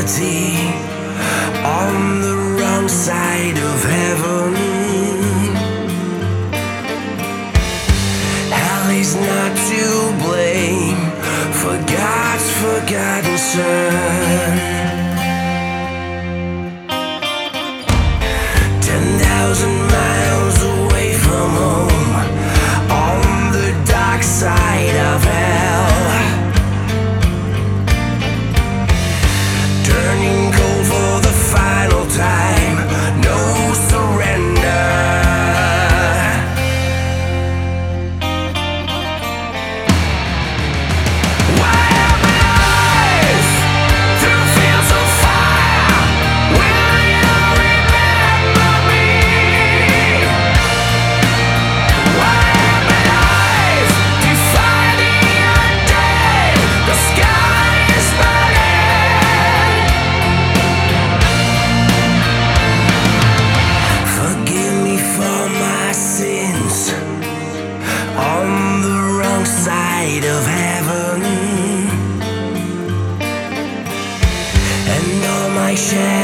eternity on the wrong side of heaven. Hell is not to blame for God's forgotten son. yeah.